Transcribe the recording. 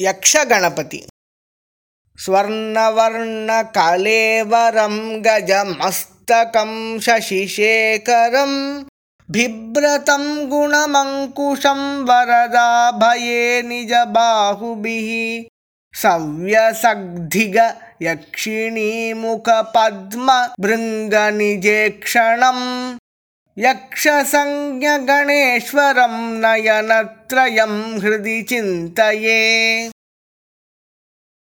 यक्षगणपति। स्वर्णवर्णकलेवरं गजमस्तकं शशिशेखरं बिभ्रतं गुणमङ्कुशं वरदाभये निजबाहुभिः सव्यसग्धिगयक्षिणीमुखपद्मभृङ्गनिजेक्षणम् यक्षसंज्ञगणेश्वरं नयनत्रयं हृदि चिन्तये